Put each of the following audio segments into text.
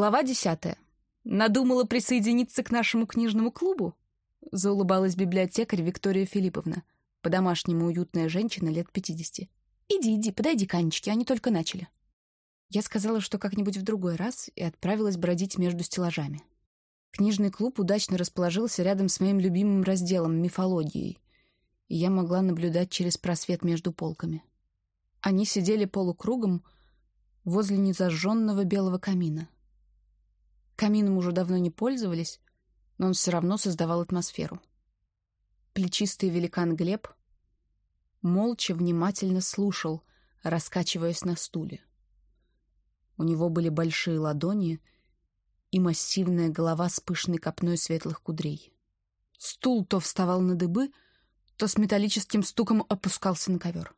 Глава десятая. Надумала присоединиться к нашему книжному клубу? Заулыбалась библиотекарь Виктория Филипповна, по-домашнему уютная женщина лет пятидесяти. Иди, иди, подойди к Анечке, они только начали. Я сказала, что как-нибудь в другой раз, и отправилась бродить между стеллажами. Книжный клуб удачно расположился рядом с моим любимым разделом — мифологией, и я могла наблюдать через просвет между полками. Они сидели полукругом возле незажженного белого камина. Камином уже давно не пользовались, но он все равно создавал атмосферу. Плечистый великан Глеб молча внимательно слушал, раскачиваясь на стуле. У него были большие ладони и массивная голова с пышной копной светлых кудрей. Стул то вставал на дыбы, то с металлическим стуком опускался на ковер.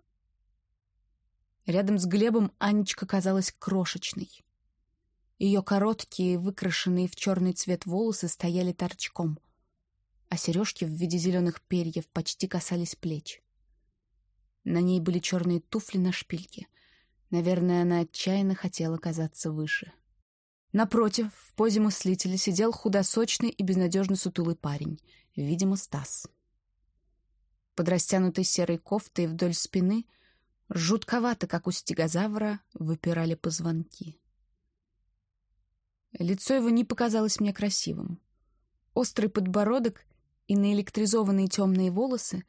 Рядом с Глебом Анечка казалась крошечной. Ее короткие, выкрашенные в черный цвет волосы стояли торчком, а сережки в виде зеленых перьев почти касались плеч. На ней были черные туфли на шпильке. Наверное, она отчаянно хотела казаться выше. Напротив, в позе мыслителя сидел худосочный и безнадежно сутулый парень, видимо, Стас. Под растянутой серой кофтой вдоль спины — Жутковато, как у стегозавра, выпирали позвонки. Лицо его не показалось мне красивым. Острый подбородок и наэлектризованные темные волосы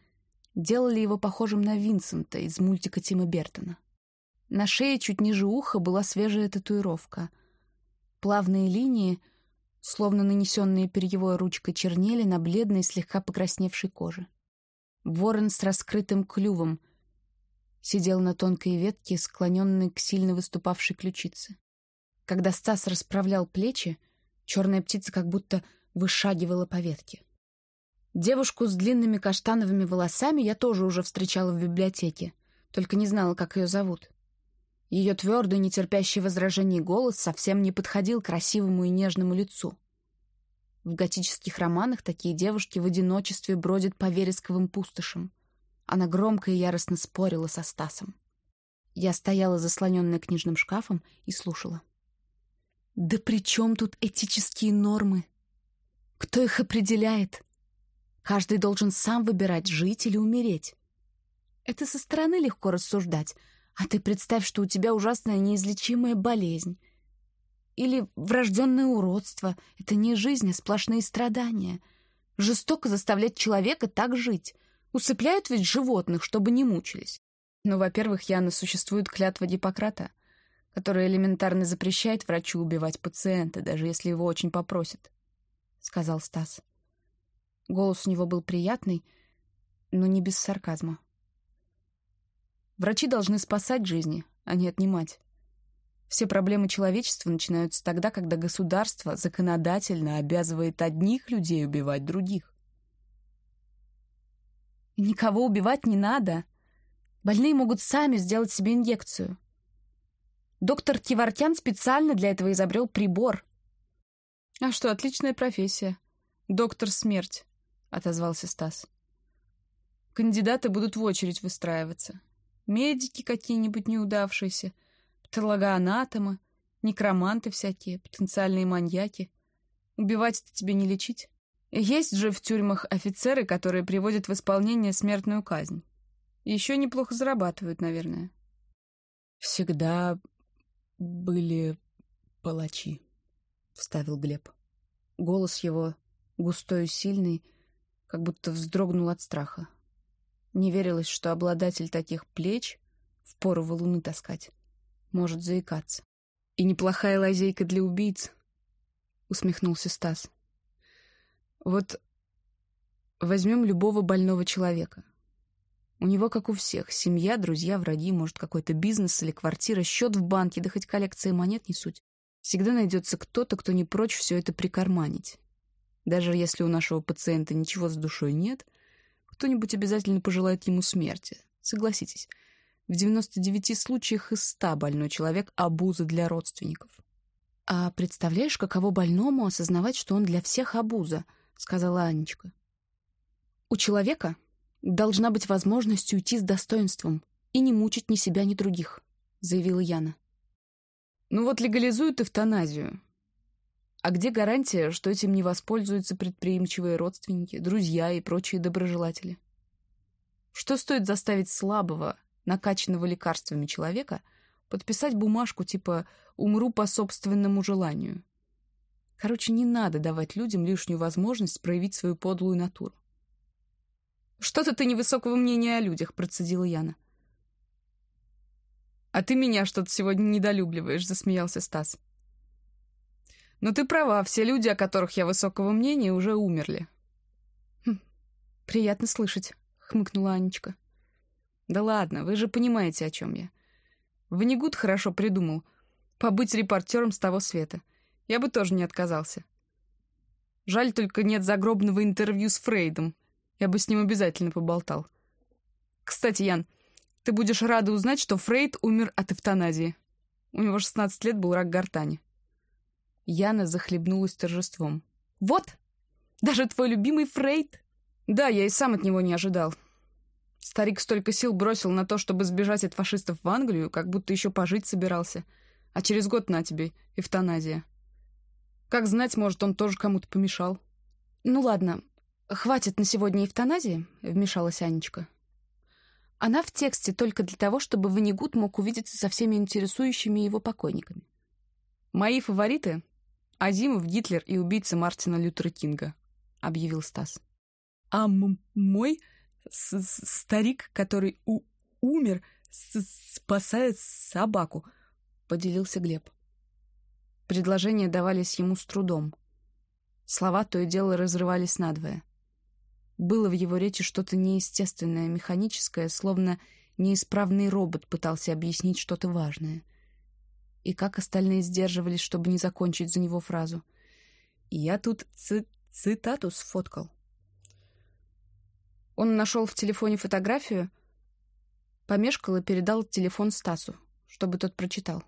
делали его похожим на Винсента из мультика Тима Бертона. На шее чуть ниже уха была свежая татуировка. Плавные линии, словно нанесенные перьевой ручкой, чернели на бледной, слегка покрасневшей коже. Ворон с раскрытым клювом — сидел на тонкой ветке, склоненной к сильно выступавшей ключице. Когда Стас расправлял плечи, черная птица как будто вышагивала по ветке. Девушку с длинными каштановыми волосами я тоже уже встречала в библиотеке, только не знала, как ее зовут. Ее твердый, нетерпящий возражений голос совсем не подходил красивому и нежному лицу. В готических романах такие девушки в одиночестве бродят по вересковым пустошам — она громко и яростно спорила со Стасом. Я стояла заслоненная книжным шкафом и слушала. «Да при чем тут этические нормы? Кто их определяет? Каждый должен сам выбирать, жить или умереть. Это со стороны легко рассуждать, а ты представь, что у тебя ужасная неизлечимая болезнь. Или врожденное уродство. Это не жизнь, а сплошные страдания. Жестоко заставлять человека так жить. Усыпляют ведь животных, чтобы не мучились. Но, во-первых, Яна, существует клятва Гиппократа, которая элементарно запрещает врачу убивать пациента, даже если его очень попросят, — сказал Стас. Голос у него был приятный, но не без сарказма. Врачи должны спасать жизни, а не отнимать. Все проблемы человечества начинаются тогда, когда государство законодательно обязывает одних людей убивать других. Никого убивать не надо. Больные могут сами сделать себе инъекцию. Доктор Кивартян специально для этого изобрел прибор. «А что, отличная профессия. Доктор смерть», — отозвался Стас. «Кандидаты будут в очередь выстраиваться. Медики какие-нибудь неудавшиеся, патологоанатомы, некроманты всякие, потенциальные маньяки. Убивать-то тебе не лечить». Есть же в тюрьмах офицеры, которые приводят в исполнение смертную казнь. Еще неплохо зарабатывают, наверное. Всегда были палачи, — вставил Глеб. Голос его, густой и сильный, как будто вздрогнул от страха. Не верилось, что обладатель таких плеч, в пору валуны таскать, может заикаться. «И неплохая лазейка для убийц», — усмехнулся Стас. Вот возьмем любого больного человека. У него, как у всех, семья, друзья, враги, может, какой-то бизнес или квартира, счет в банке, да хоть коллекция монет не суть. Всегда найдется кто-то, кто не прочь все это прикарманить. Даже если у нашего пациента ничего с душой нет, кто-нибудь обязательно пожелает ему смерти. Согласитесь, в 99 случаях из 100 больной человек — обуза для родственников. А представляешь, каково больному осознавать, что он для всех обуза —— сказала Анечка. «У человека должна быть возможность уйти с достоинством и не мучить ни себя, ни других», — заявила Яна. «Ну вот легализуют эвтаназию. А где гарантия, что этим не воспользуются предприимчивые родственники, друзья и прочие доброжелатели? Что стоит заставить слабого, накачанного лекарствами человека подписать бумажку типа «умру по собственному желанию»? Короче, не надо давать людям лишнюю возможность проявить свою подлую натуру. «Что-то ты невысокого мнения о людях», — процедила Яна. «А ты меня что-то сегодня недолюбливаешь», — засмеялся Стас. «Но ты права, все люди, о которых я высокого мнения, уже умерли». Хм, «Приятно слышать», — хмыкнула Анечка. «Да ладно, вы же понимаете, о чем я. Ванигут хорошо придумал. Побыть репортером с того света. Я бы тоже не отказался. Жаль только нет загробного интервью с Фрейдом. Я бы с ним обязательно поболтал. Кстати, Ян, ты будешь рада узнать, что Фрейд умер от эвтаназии. У него 16 лет был рак гортани. Яна захлебнулась торжеством. «Вот! Даже твой любимый Фрейд!» «Да, я и сам от него не ожидал. Старик столько сил бросил на то, чтобы сбежать от фашистов в Англию, как будто еще пожить собирался. А через год на тебе, эвтаназия. Как знать, может, он тоже кому-то помешал». «Ну ладно, хватит на сегодня эвтаназии», — вмешалась Анечка. Она в тексте только для того, чтобы Ванигут мог увидеться со всеми интересующими его покойниками. «Мои фавориты Азимов, Гитлер и убийца Мартина Лютера Кинга», — объявил Стас. «А мой старик, который умер, спасает собаку», — поделился Глеб. Предложения давались ему с трудом. Слова то и дело разрывались надвое. Было в его речи что-то неестественное, механическое, словно неисправный робот пытался объяснить что-то важное — и как остальные сдерживались, чтобы не закончить за него фразу. «Я тут ци цитату сфоткал». Он нашел в телефоне фотографию, помешкал и передал телефон Стасу, чтобы тот прочитал.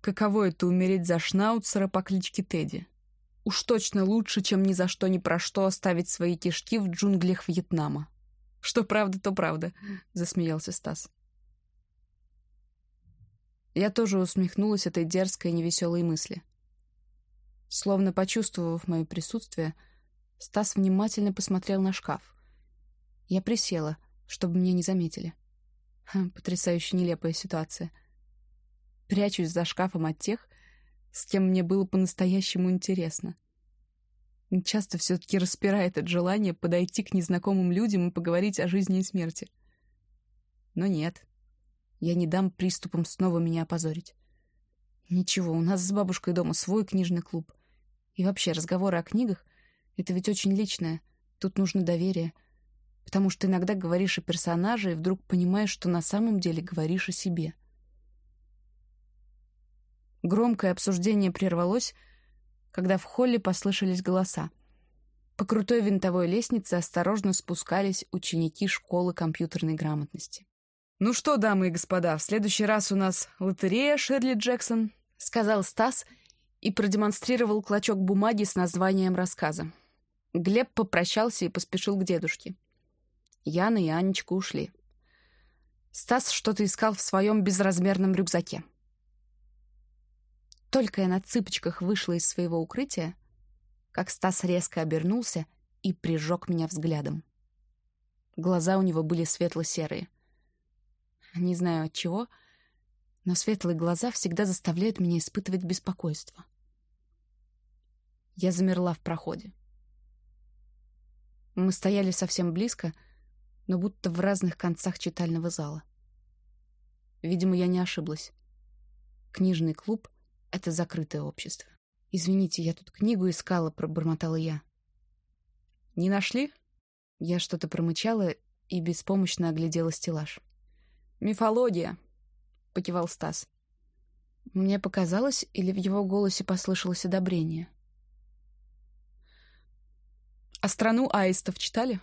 «Каково это умереть за шнауцера по кличке Тедди? Уж точно лучше, чем ни за что ни про что оставить свои кишки в джунглях Вьетнама». «Что правда, то правда», — засмеялся Стас. Я тоже усмехнулась этой дерзкой невеселой мысли. Словно почувствовав мое присутствие, Стас внимательно посмотрел на шкаф. Я присела, чтобы меня не заметили. Ха, потрясающе нелепая ситуация. Прячусь за шкафом от тех, с кем мне было по-настоящему интересно. Часто все-таки распирает от желания подойти к незнакомым людям и поговорить о жизни и смерти. Но нет. Я не дам приступам снова меня опозорить. Ничего, у нас с бабушкой дома свой книжный клуб. И вообще, разговоры о книгах — это ведь очень личное. Тут нужно доверие. Потому что иногда говоришь о персонаже и вдруг понимаешь, что на самом деле говоришь о себе. Громкое обсуждение прервалось, когда в холле послышались голоса. По крутой винтовой лестнице осторожно спускались ученики школы компьютерной грамотности. «Ну что, дамы и господа, в следующий раз у нас лотерея Шерли Джексон», — сказал Стас и продемонстрировал клочок бумаги с названием рассказа. Глеб попрощался и поспешил к дедушке. Яна и Анечка ушли. Стас что-то искал в своем безразмерном рюкзаке. Только я на цыпочках вышла из своего укрытия, как Стас резко обернулся и прижег меня взглядом. Глаза у него были светло-серые — не знаю от чего, но светлые глаза всегда заставляют меня испытывать беспокойство. Я замерла в проходе. Мы стояли совсем близко, но будто в разных концах читального зала. Видимо, я не ошиблась. Книжный клуб — это закрытое общество. «Извините, я тут книгу искала», — пробормотала я. «Не нашли?» Я что-то промычала и беспомощно оглядела стеллаж. «Мифология», — покивал Стас. Мне показалось, или в его голосе послышалось одобрение. «А страну аистов читали?»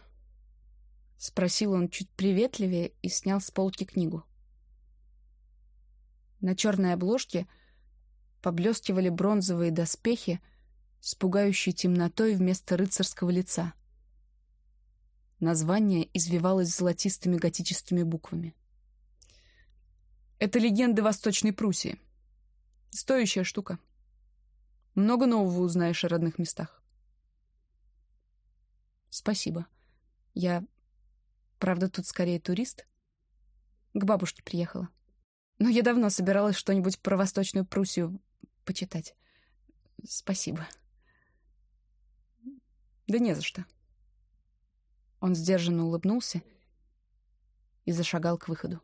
— спросил он чуть приветливее и снял с полки книгу. На черной обложке поблескивали бронзовые доспехи с пугающей темнотой вместо рыцарского лица. Название извивалось золотистыми готическими буквами. Это легенды Восточной Пруссии. Стоящая штука. Много нового узнаешь о родных местах. Спасибо. Я, правда, тут скорее турист. К бабушке приехала. Но я давно собиралась что-нибудь про Восточную Пруссию почитать. Спасибо. Да не за что. Он сдержанно улыбнулся и зашагал к выходу.